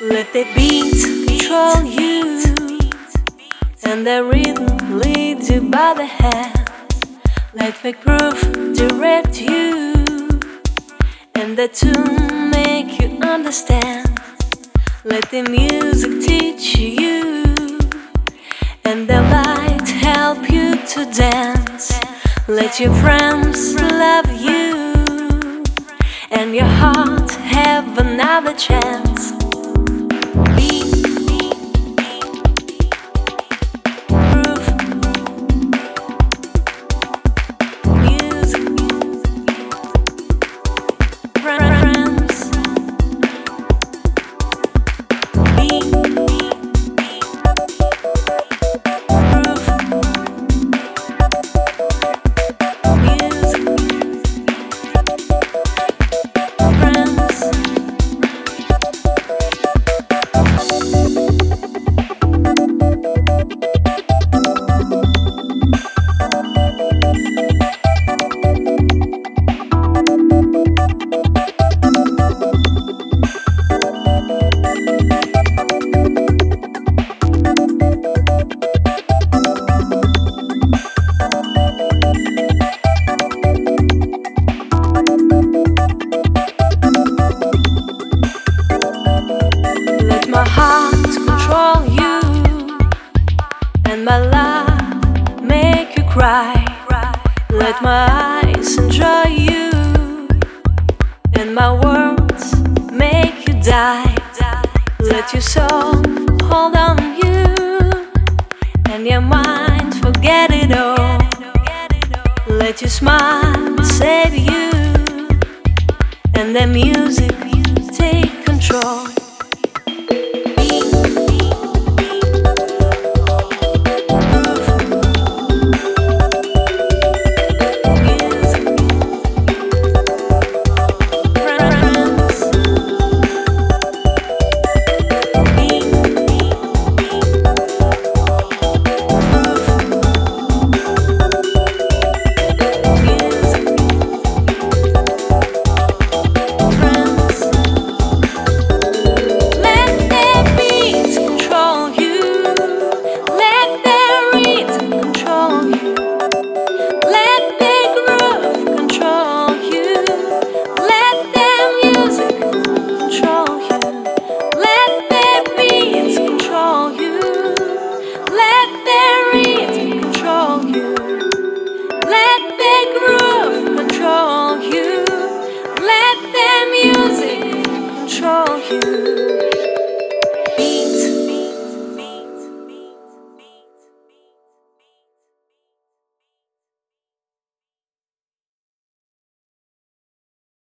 Let the beat control you, and the rhythm lead you by the hand. Let the groove direct you, and the tune make you understand. Let the music teach you, and the light help you to dance. Let your friends love you, and your heart have another chance. Cry. Let my eyes enjoy you, and my words make you die. Let your soul hold on you, and your mind forget it all. Let your smile save you, and the music take control. control you.